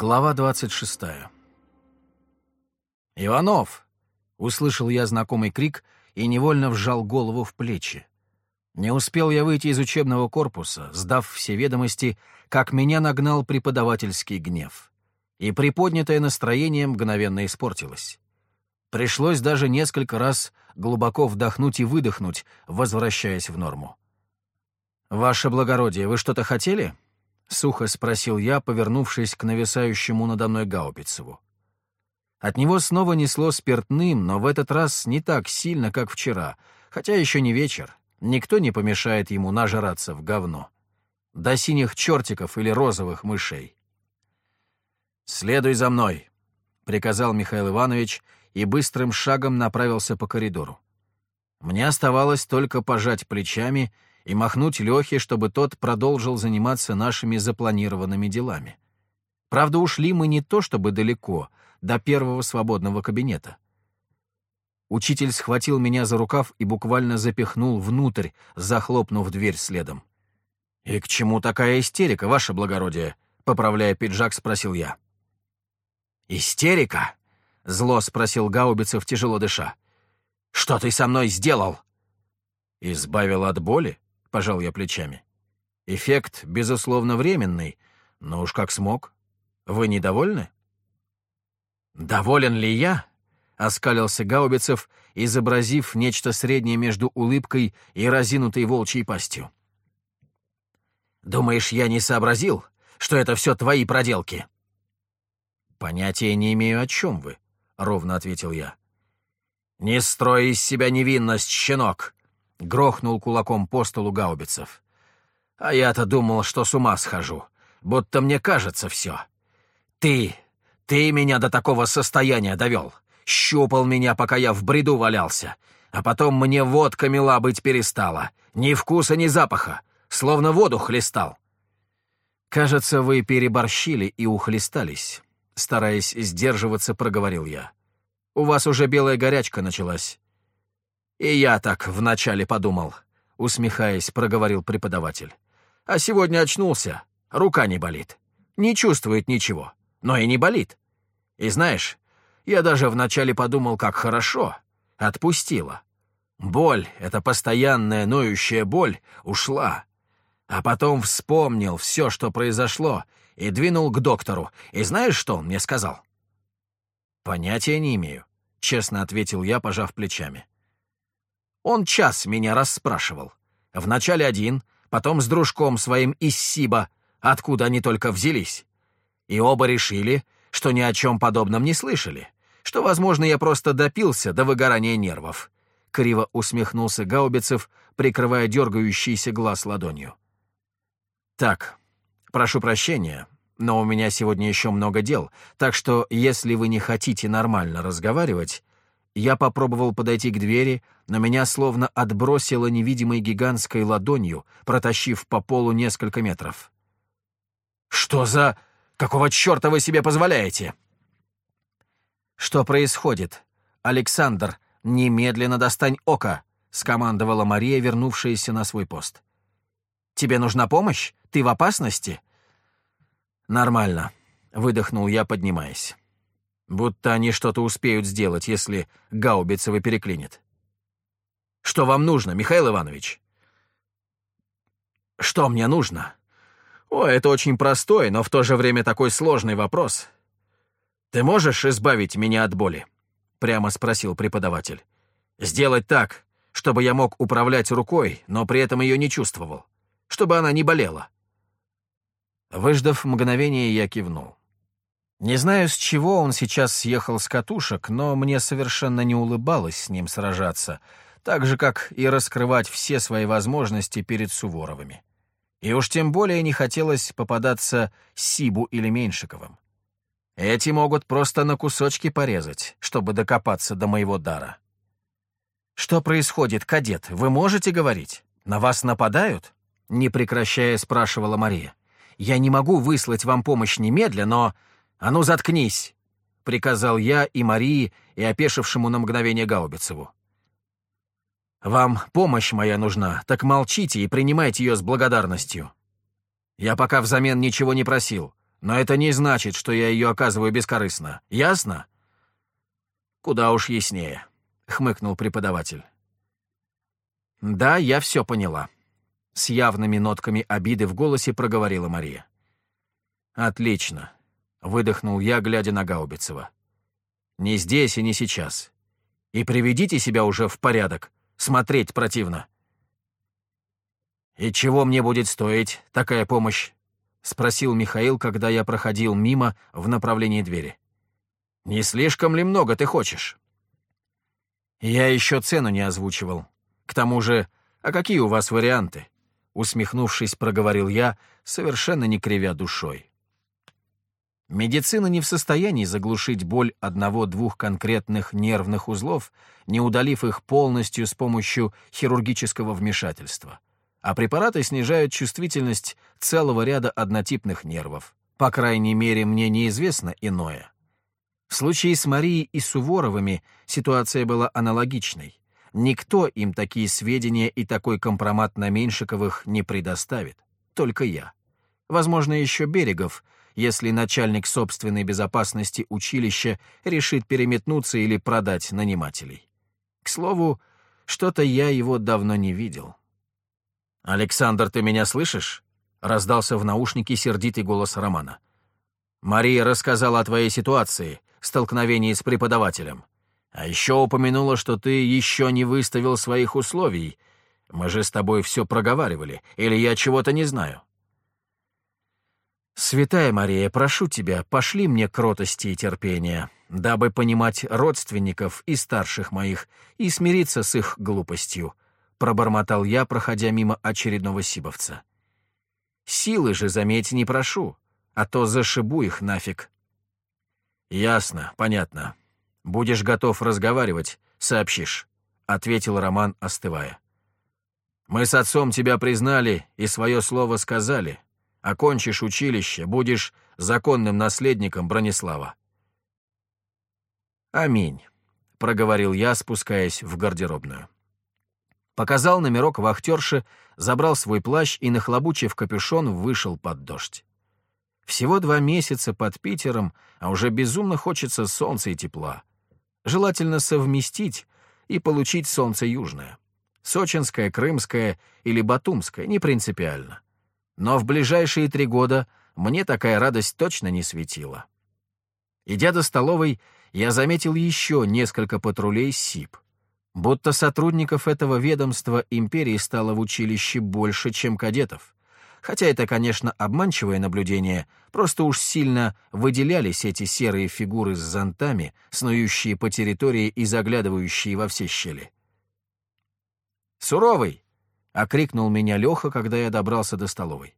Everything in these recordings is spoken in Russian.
Глава 26. «Иванов!» — услышал я знакомый крик и невольно вжал голову в плечи. Не успел я выйти из учебного корпуса, сдав все ведомости, как меня нагнал преподавательский гнев. И приподнятое настроение мгновенно испортилось. Пришлось даже несколько раз глубоко вдохнуть и выдохнуть, возвращаясь в норму. «Ваше благородие, вы что-то хотели?» — сухо спросил я, повернувшись к нависающему надо мной Гаубицеву. От него снова несло спиртным, но в этот раз не так сильно, как вчера, хотя еще не вечер. Никто не помешает ему нажраться в говно. До синих чертиков или розовых мышей. «Следуй за мной», — приказал Михаил Иванович и быстрым шагом направился по коридору. Мне оставалось только пожать плечами — и махнуть Лехе, чтобы тот продолжил заниматься нашими запланированными делами. Правда, ушли мы не то чтобы далеко, до первого свободного кабинета. Учитель схватил меня за рукав и буквально запихнул внутрь, захлопнув дверь следом. «И к чему такая истерика, ваше благородие?» — поправляя пиджак, спросил я. «Истерика?» — зло спросил Гаубицев, тяжело дыша. «Что ты со мной сделал?» «Избавил от боли?» — пожал я плечами. «Эффект, безусловно, временный, но уж как смог. Вы недовольны?» «Доволен ли я?» — оскалился Гаубицев, изобразив нечто среднее между улыбкой и разинутой волчьей пастью. «Думаешь, я не сообразил, что это все твои проделки?» «Понятия не имею, о чем вы», — ровно ответил я. «Не строй из себя невинность, щенок!» — грохнул кулаком по столу гаубицев. «А я-то думал, что с ума схожу, будто мне кажется все. Ты, ты меня до такого состояния довел, щупал меня, пока я в бреду валялся, а потом мне водка мила быть перестала, ни вкуса, ни запаха, словно воду хлестал». «Кажется, вы переборщили и ухлестались», — стараясь сдерживаться, проговорил я. «У вас уже белая горячка началась. «И я так вначале подумал», — усмехаясь, проговорил преподаватель. «А сегодня очнулся, рука не болит, не чувствует ничего, но и не болит. И знаешь, я даже вначале подумал, как хорошо, отпустила. Боль, эта постоянная ноющая боль, ушла. А потом вспомнил все, что произошло, и двинул к доктору. И знаешь, что он мне сказал?» «Понятия не имею», — честно ответил я, пожав плечами. Он час меня расспрашивал. Вначале один, потом с дружком своим из Сиба, откуда они только взялись. И оба решили, что ни о чем подобном не слышали, что, возможно, я просто допился до выгорания нервов. Криво усмехнулся Гаубицев, прикрывая дергающийся глаз ладонью. «Так, прошу прощения, но у меня сегодня еще много дел, так что если вы не хотите нормально разговаривать, я попробовал подойти к двери, но меня словно отбросило невидимой гигантской ладонью, протащив по полу несколько метров. «Что за... Какого черта вы себе позволяете?» «Что происходит? Александр, немедленно достань око!» — скомандовала Мария, вернувшаяся на свой пост. «Тебе нужна помощь? Ты в опасности?» «Нормально», — выдохнул я, поднимаясь. Будто они что-то успеют сделать, если Гаубицева переклинит. Что вам нужно, Михаил Иванович? Что мне нужно? О, это очень простой, но в то же время такой сложный вопрос. Ты можешь избавить меня от боли? Прямо спросил преподаватель. Сделать так, чтобы я мог управлять рукой, но при этом ее не чувствовал. Чтобы она не болела. Выждав мгновение, я кивнул. Не знаю, с чего он сейчас съехал с катушек, но мне совершенно не улыбалось с ним сражаться, так же, как и раскрывать все свои возможности перед Суворовыми. И уж тем более не хотелось попадаться Сибу или Меньшиковым. Эти могут просто на кусочки порезать, чтобы докопаться до моего дара. «Что происходит, кадет? Вы можете говорить? На вас нападают?» Не прекращая, спрашивала Мария. «Я не могу выслать вам помощь немедля, но «А ну, заткнись!» — приказал я и Марии, и опешившему на мгновение Гаубицеву. «Вам помощь моя нужна, так молчите и принимайте ее с благодарностью. Я пока взамен ничего не просил, но это не значит, что я ее оказываю бескорыстно. Ясно?» «Куда уж яснее», — хмыкнул преподаватель. «Да, я все поняла», — с явными нотками обиды в голосе проговорила Мария. «Отлично», — выдохнул я, глядя на Гаубицева. «Не здесь и не сейчас. И приведите себя уже в порядок. Смотреть противно». «И чего мне будет стоить такая помощь?» — спросил Михаил, когда я проходил мимо в направлении двери. «Не слишком ли много ты хочешь?» «Я еще цену не озвучивал. К тому же, а какие у вас варианты?» Усмехнувшись, проговорил я, совершенно не кривя душой. Медицина не в состоянии заглушить боль одного-двух конкретных нервных узлов, не удалив их полностью с помощью хирургического вмешательства а препараты снижают чувствительность целого ряда однотипных нервов. По крайней мере, мне неизвестно иное. В случае с Марией и Суворовыми ситуация была аналогичной. Никто им такие сведения и такой компромат на Меньшиковых не предоставит. Только я. Возможно, еще Берегов, если начальник собственной безопасности училища решит переметнуться или продать нанимателей. К слову, что-то я его давно не видел. «Александр, ты меня слышишь?» — раздался в наушнике сердитый голос Романа. «Мария рассказала о твоей ситуации, столкновении с преподавателем. А еще упомянула, что ты еще не выставил своих условий. Мы же с тобой все проговаривали, или я чего-то не знаю?» «Святая Мария, прошу тебя, пошли мне кротости и терпения, дабы понимать родственников и старших моих и смириться с их глупостью», пробормотал я, проходя мимо очередного сибовца. Силы же, заметь, не прошу, а то зашибу их нафиг. Ясно, понятно. Будешь готов разговаривать, сообщишь, ответил Роман, остывая. Мы с отцом тебя признали и свое слово сказали. Окончишь училище, будешь законным наследником Бронислава. Аминь, проговорил я, спускаясь в гардеробную. Показал номерок вахтерши, забрал свой плащ и, нахлобучив капюшон, вышел под дождь. Всего два месяца под Питером, а уже безумно хочется солнца и тепла. Желательно совместить и получить солнце южное. Сочинское, Крымское или Батумское, не принципиально. Но в ближайшие три года мне такая радость точно не светила. Идя до столовой, я заметил еще несколько патрулей СИП — Будто сотрудников этого ведомства империи стало в училище больше, чем кадетов. Хотя это, конечно, обманчивое наблюдение, просто уж сильно выделялись эти серые фигуры с зонтами, снующие по территории и заглядывающие во все щели. «Суровый!» — окрикнул меня Леха, когда я добрался до столовой.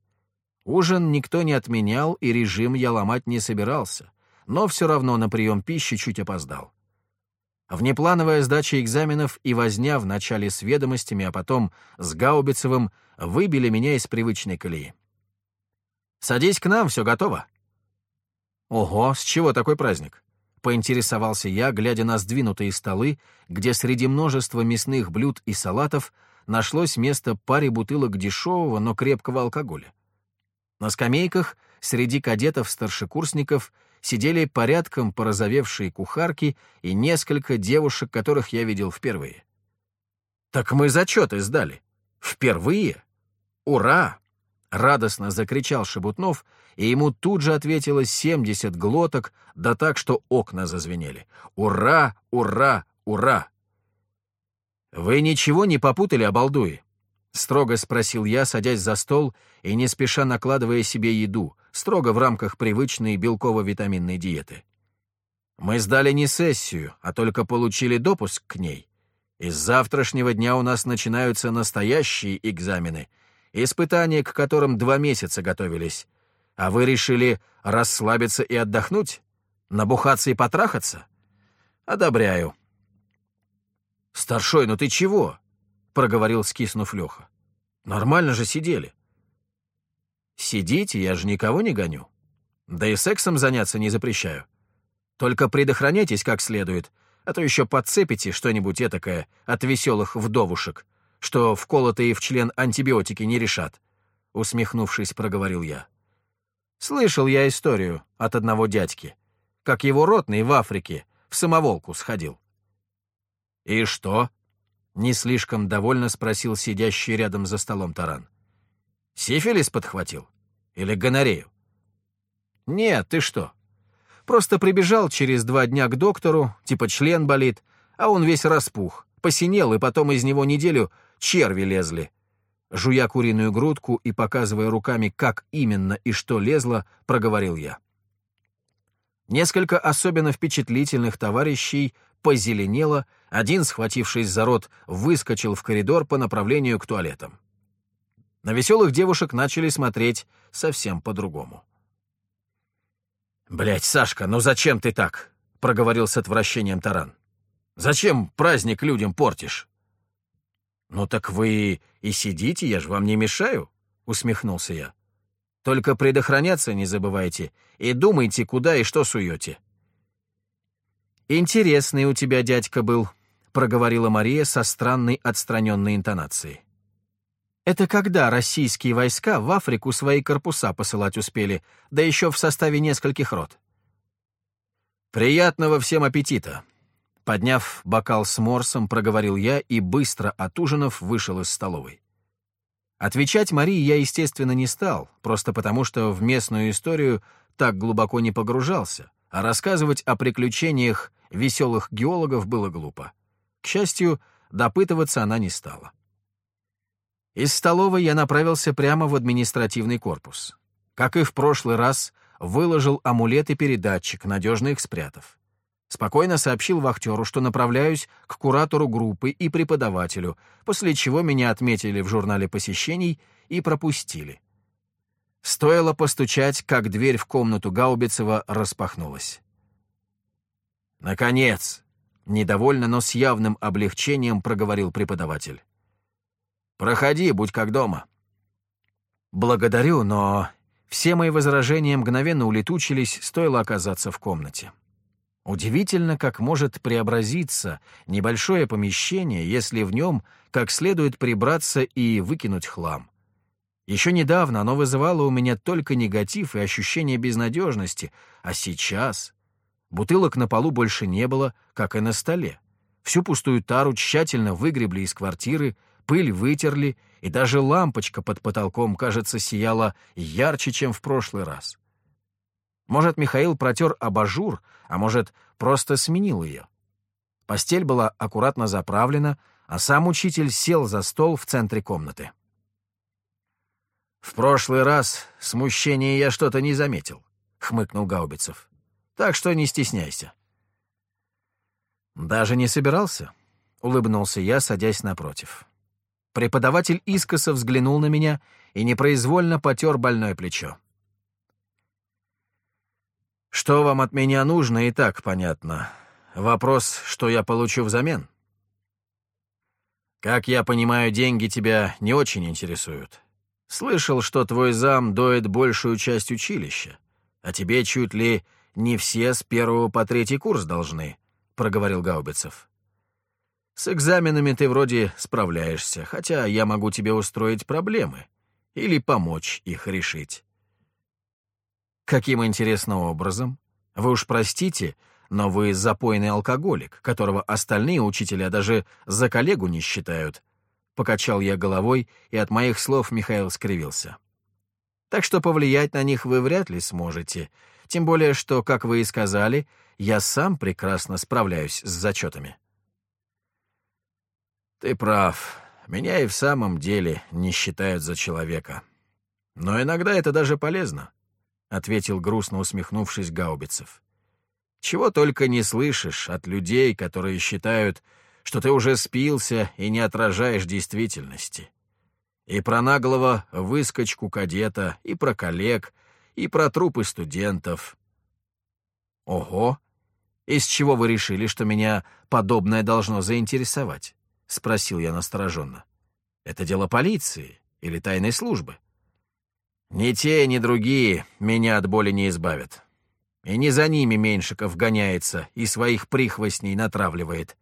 Ужин никто не отменял, и режим я ломать не собирался, но все равно на прием пищи чуть опоздал. Внеплановая сдача экзаменов и возня в начале с ведомостями, а потом с Гаубицевым выбили меня из привычной колеи. «Садись к нам, все готово». «Ого, с чего такой праздник?» — поинтересовался я, глядя на сдвинутые столы, где среди множества мясных блюд и салатов нашлось место паре бутылок дешевого, но крепкого алкоголя. На скамейках среди кадетов-старшекурсников сидели порядком порозовевшие кухарки и несколько девушек, которых я видел впервые. «Так мы зачеты сдали. Впервые? Ура!» — радостно закричал Шебутнов, и ему тут же ответило семьдесят глоток, да так, что окна зазвенели. «Ура! Ура! Ура!» «Вы ничего не попутали, обалдуи?» — строго спросил я, садясь за стол и не спеша накладывая себе еду, строго в рамках привычной белково-витаминной диеты. Мы сдали не сессию, а только получили допуск к ней. И с завтрашнего дня у нас начинаются настоящие экзамены, испытания, к которым два месяца готовились. А вы решили расслабиться и отдохнуть? Набухаться и потрахаться? Одобряю. «Старшой, ну ты чего?» — проговорил, скиснув Леха. «Нормально же сидели». «Сидите, я же никого не гоню. Да и сексом заняться не запрещаю. Только предохраняйтесь как следует, а то еще подцепите что-нибудь этакое от веселых вдовушек, что вколотые в член антибиотики не решат», — усмехнувшись, проговорил я. Слышал я историю от одного дядьки, как его ротный в Африке в самоволку сходил. «И что?» — не слишком довольно спросил сидящий рядом за столом таран. «Сифилис подхватил? Или гонорею?» «Нет, ты что? Просто прибежал через два дня к доктору, типа член болит, а он весь распух, посинел, и потом из него неделю черви лезли». Жуя куриную грудку и показывая руками, как именно и что лезло, проговорил я. Несколько особенно впечатлительных товарищей позеленело, один, схватившись за рот, выскочил в коридор по направлению к туалетам. На веселых девушек начали смотреть совсем по-другому. Блять, Сашка, ну зачем ты так?» — проговорил с отвращением Таран. «Зачем праздник людям портишь?» «Ну так вы и сидите, я же вам не мешаю», — усмехнулся я. «Только предохраняться не забывайте и думайте, куда и что суете». «Интересный у тебя дядька был», — проговорила Мария со странной отстраненной интонацией. «Это когда российские войска в Африку свои корпуса посылать успели, да еще в составе нескольких рот?» «Приятного всем аппетита!» Подняв бокал с морсом, проговорил я и, быстро отужинав, вышел из столовой. Отвечать Марии я, естественно, не стал, просто потому что в местную историю так глубоко не погружался, а рассказывать о приключениях веселых геологов было глупо. К счастью, допытываться она не стала. Из столовой я направился прямо в административный корпус. Как и в прошлый раз, выложил амулет и передатчик, надежно их спрятав. Спокойно сообщил вахтеру, что направляюсь к куратору группы и преподавателю, после чего меня отметили в журнале посещений и пропустили. Стоило постучать, как дверь в комнату Гаубицева распахнулась. «Наконец!» — недовольно, но с явным облегчением проговорил преподаватель. Проходи, будь как дома». «Благодарю, но все мои возражения мгновенно улетучились, стоило оказаться в комнате. Удивительно, как может преобразиться небольшое помещение, если в нем как следует прибраться и выкинуть хлам. Еще недавно оно вызывало у меня только негатив и ощущение безнадежности, а сейчас бутылок на полу больше не было, как и на столе. Всю пустую тару тщательно выгребли из квартиры, пыль вытерли, и даже лампочка под потолком, кажется, сияла ярче, чем в прошлый раз. Может, Михаил протер абажур, а может, просто сменил ее. Постель была аккуратно заправлена, а сам учитель сел за стол в центре комнаты. «В прошлый раз смущения я что-то не заметил», — хмыкнул Гаубицев. «Так что не стесняйся». «Даже не собирался?» — улыбнулся я, садясь напротив. Преподаватель искоса взглянул на меня и непроизвольно потер больное плечо. «Что вам от меня нужно, и так понятно. Вопрос, что я получу взамен?» «Как я понимаю, деньги тебя не очень интересуют. Слышал, что твой зам доет большую часть училища, а тебе чуть ли не все с первого по третий курс должны», — проговорил Гаубицев. С экзаменами ты вроде справляешься, хотя я могу тебе устроить проблемы или помочь их решить. Каким интересным образом? Вы уж простите, но вы запойный алкоголик, которого остальные учителя даже за коллегу не считают. Покачал я головой, и от моих слов Михаил скривился. Так что повлиять на них вы вряд ли сможете, тем более что, как вы и сказали, я сам прекрасно справляюсь с зачетами. Ты прав. Меня и в самом деле не считают за человека. Но иногда это даже полезно, — ответил грустно усмехнувшись Гаубицев. Чего только не слышишь от людей, которые считают, что ты уже спился и не отражаешь действительности. И про наглого выскочку кадета, и про коллег, и про трупы студентов. Ого! Из чего вы решили, что меня подобное должно заинтересовать? — спросил я настороженно. «Это дело полиции или тайной службы?» «Ни те, ни другие меня от боли не избавят. И не за ними Меньшиков гоняется и своих прихвостней натравливает», —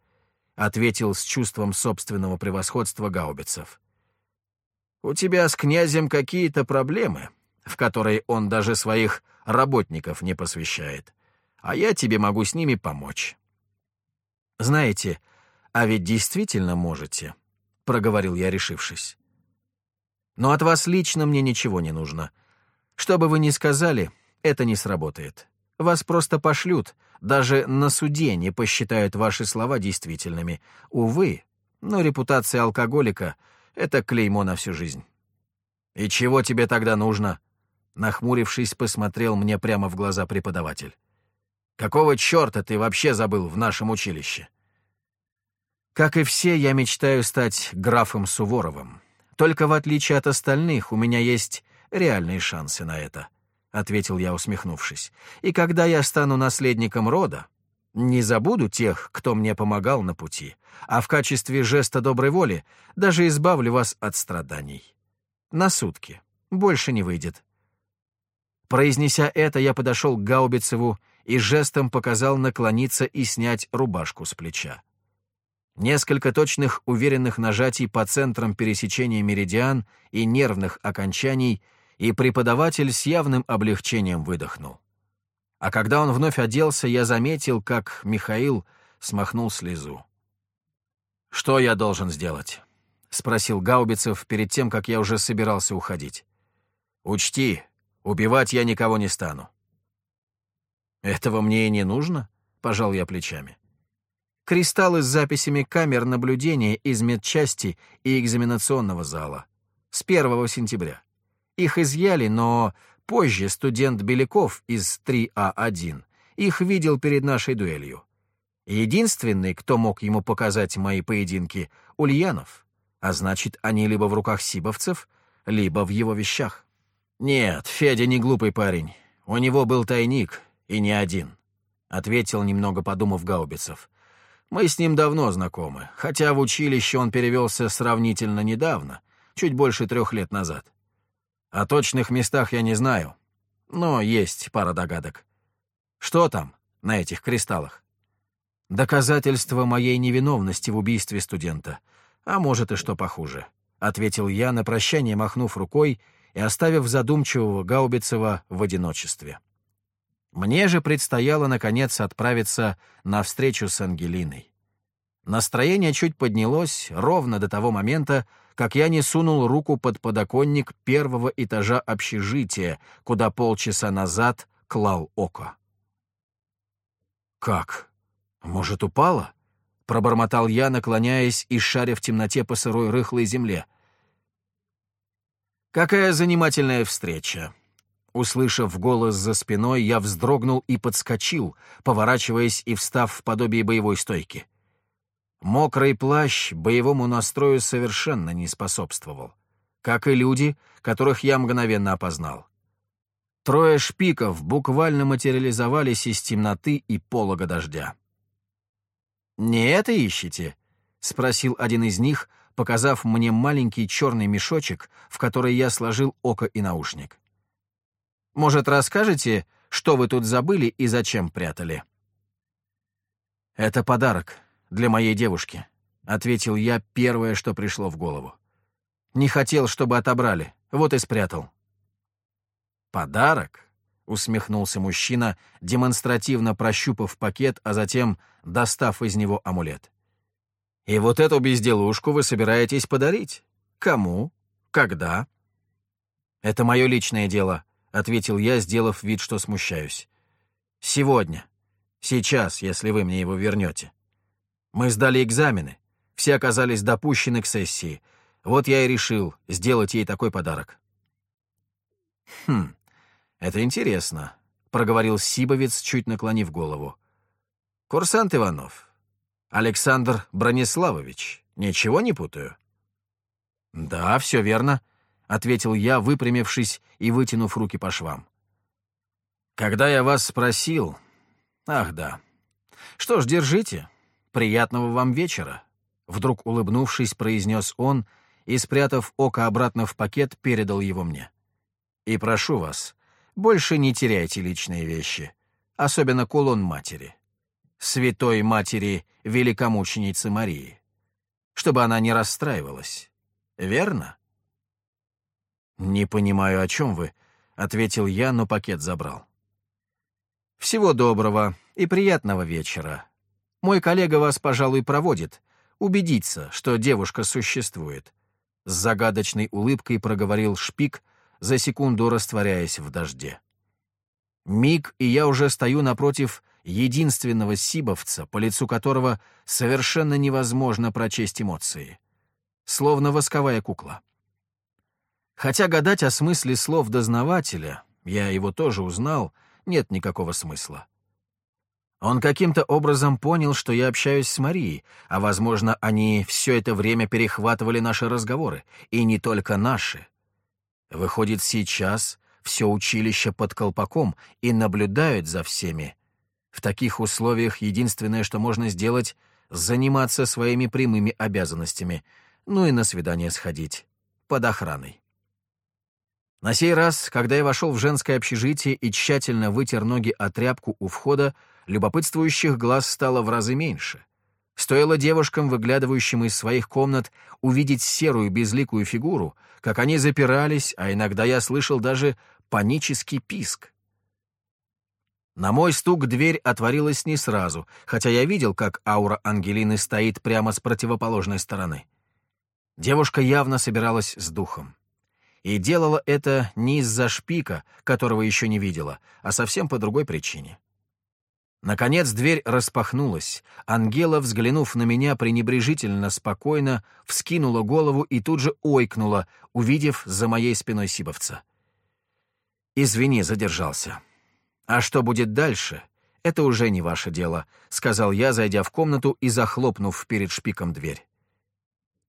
ответил с чувством собственного превосходства Гаубицев. «У тебя с князем какие-то проблемы, в которые он даже своих работников не посвящает. А я тебе могу с ними помочь. Знаете, а ведь действительно можете, — проговорил я, решившись. Но от вас лично мне ничего не нужно. Что бы вы ни сказали, это не сработает. Вас просто пошлют, даже на суде не посчитают ваши слова действительными. Увы, но репутация алкоголика — это клеймо на всю жизнь. «И чего тебе тогда нужно?» Нахмурившись, посмотрел мне прямо в глаза преподаватель. «Какого черта ты вообще забыл в нашем училище?» «Как и все, я мечтаю стать графом Суворовым. Только в отличие от остальных, у меня есть реальные шансы на это», — ответил я, усмехнувшись. «И когда я стану наследником рода, не забуду тех, кто мне помогал на пути, а в качестве жеста доброй воли даже избавлю вас от страданий. На сутки. Больше не выйдет». Произнеся это, я подошел к Гаубицеву и жестом показал наклониться и снять рубашку с плеча. Несколько точных уверенных нажатий по центрам пересечения меридиан и нервных окончаний, и преподаватель с явным облегчением выдохнул. А когда он вновь оделся, я заметил, как Михаил смахнул слезу. «Что я должен сделать?» — спросил Гаубицев перед тем, как я уже собирался уходить. «Учти, убивать я никого не стану». «Этого мне и не нужно», — пожал я плечами. Кристаллы с записями камер наблюдения из медчасти и экзаменационного зала. С 1 сентября. Их изъяли, но Позже студент Беляков из 3А1 их видел перед нашей дуэлью. Единственный, кто мог ему показать мои поединки, — Ульянов. А значит, они либо в руках сибовцев, либо в его вещах. «Нет, Федя не глупый парень. У него был тайник, и не один», — ответил, немного подумав Гаубицев. «Мы с ним давно знакомы, хотя в училище он перевелся сравнительно недавно, чуть больше трех лет назад. О точных местах я не знаю, но есть пара догадок. Что там на этих кристаллах? Доказательство моей невиновности в убийстве студента. А может и что похуже, — ответил я на прощание, махнув рукой и оставив задумчивого Гаубицева в одиночестве. Мне же предстояло, наконец, отправиться на встречу с Ангелиной. Настроение чуть поднялось ровно до того момента, как я не сунул руку под подоконник первого этажа общежития, куда полчаса назад клал око. «Как? Может, упала?» — пробормотал я, наклоняясь и шаря в темноте по сырой рыхлой земле. «Какая занимательная встреча!» Услышав голос за спиной, я вздрогнул и подскочил, поворачиваясь и встав в подобие боевой стойки. Мокрый плащ боевому настрою совершенно не способствовал, как и люди, которых я мгновенно опознал. Трое шпиков буквально материализовались из темноты и полога дождя. «Не это ищете?» — спросил один из них, показав мне маленький черный мешочек, в который я сложил око и наушник. «Может, расскажете, что вы тут забыли и зачем прятали?» «Это подарок», для моей девушки», — ответил я первое, что пришло в голову. «Не хотел, чтобы отобрали, вот и спрятал». «Подарок?» — усмехнулся мужчина, демонстративно прощупав пакет, а затем достав из него амулет. «И вот эту безделушку вы собираетесь подарить? Кому? Когда?» «Это мое личное дело», — ответил я, сделав вид, что смущаюсь. «Сегодня. Сейчас, если вы мне его вернете». Мы сдали экзамены, все оказались допущены к сессии. Вот я и решил сделать ей такой подарок. «Хм, это интересно», — проговорил Сибовец, чуть наклонив голову. «Курсант Иванов. Александр Брониславович. Ничего не путаю?» «Да, все верно», — ответил я, выпрямившись и вытянув руки по швам. «Когда я вас спросил...» «Ах, да. Что ж, держите. «Приятного вам вечера», — вдруг улыбнувшись, произнес он и, спрятав око обратно в пакет, передал его мне. «И прошу вас, больше не теряйте личные вещи, особенно кулон матери, святой матери великомученицы Марии, чтобы она не расстраивалась. Верно?» «Не понимаю, о чем вы», — ответил я, но пакет забрал. «Всего доброго и приятного вечера. Мой коллега вас, пожалуй, проводит, убедиться, что девушка существует», — с загадочной улыбкой проговорил шпик, за секунду растворяясь в дожде. Миг, и я уже стою напротив единственного сибовца, по лицу которого совершенно невозможно прочесть эмоции. Словно восковая кукла. Хотя гадать о смысле слов дознавателя, я его тоже узнал, нет никакого смысла. Он каким-то образом понял, что я общаюсь с Марией, а, возможно, они все это время перехватывали наши разговоры, и не только наши. Выходит, сейчас все училище под колпаком и наблюдают за всеми. В таких условиях единственное, что можно сделать — заниматься своими прямыми обязанностями, ну и на свидание сходить. Под охраной. На сей раз, когда я вошел в женское общежитие и тщательно вытер ноги о тряпку у входа, любопытствующих глаз стало в разы меньше. Стоило девушкам, выглядывающим из своих комнат, увидеть серую безликую фигуру, как они запирались, а иногда я слышал даже панический писк. На мой стук дверь отворилась не сразу, хотя я видел, как аура Ангелины стоит прямо с противоположной стороны. Девушка явно собиралась с духом. И делала это не из-за шпика, которого еще не видела, а совсем по другой причине. Наконец дверь распахнулась. Ангела, взглянув на меня пренебрежительно спокойно, вскинула голову и тут же ойкнула, увидев за моей спиной Сибовца. «Извини, задержался. А что будет дальше, это уже не ваше дело», — сказал я, зайдя в комнату и захлопнув перед шпиком дверь.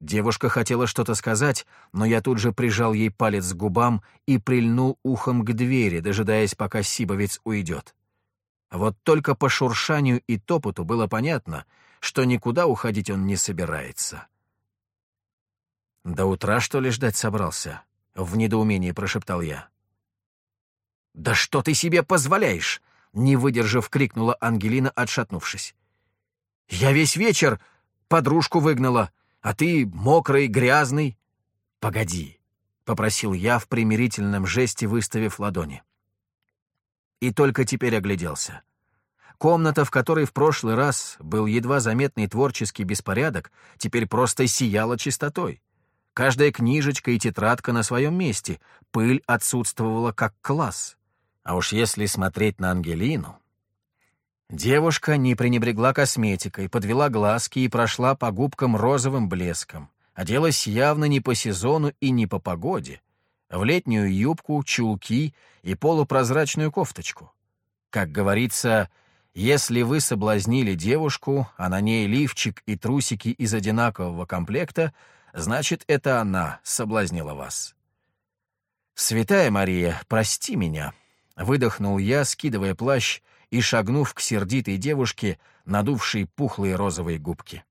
Девушка хотела что-то сказать, но я тут же прижал ей палец к губам и прильнул ухом к двери, дожидаясь, пока Сибовец уйдет. Вот только по шуршанию и топоту было понятно, что никуда уходить он не собирается. «До утра, что ли, ждать собрался?» — в недоумении прошептал я. «Да что ты себе позволяешь?» — не выдержав, крикнула Ангелина, отшатнувшись. «Я весь вечер подружку выгнала, а ты мокрый, грязный. Погоди, — попросил я в примирительном жесте, выставив ладони. И только теперь огляделся. Комната, в которой в прошлый раз был едва заметный творческий беспорядок, теперь просто сияла чистотой. Каждая книжечка и тетрадка на своем месте, пыль отсутствовала как класс. А уж если смотреть на Ангелину, Девушка не пренебрегла косметикой, подвела глазки и прошла по губкам розовым блеском. Оделась явно не по сезону и не по погоде. В летнюю юбку, чулки и полупрозрачную кофточку. Как говорится, если вы соблазнили девушку, а на ней лифчик и трусики из одинакового комплекта, значит, это она соблазнила вас. «Святая Мария, прости меня», — выдохнул я, скидывая плащ и шагнув к сердитой девушке, надувшей пухлые розовые губки.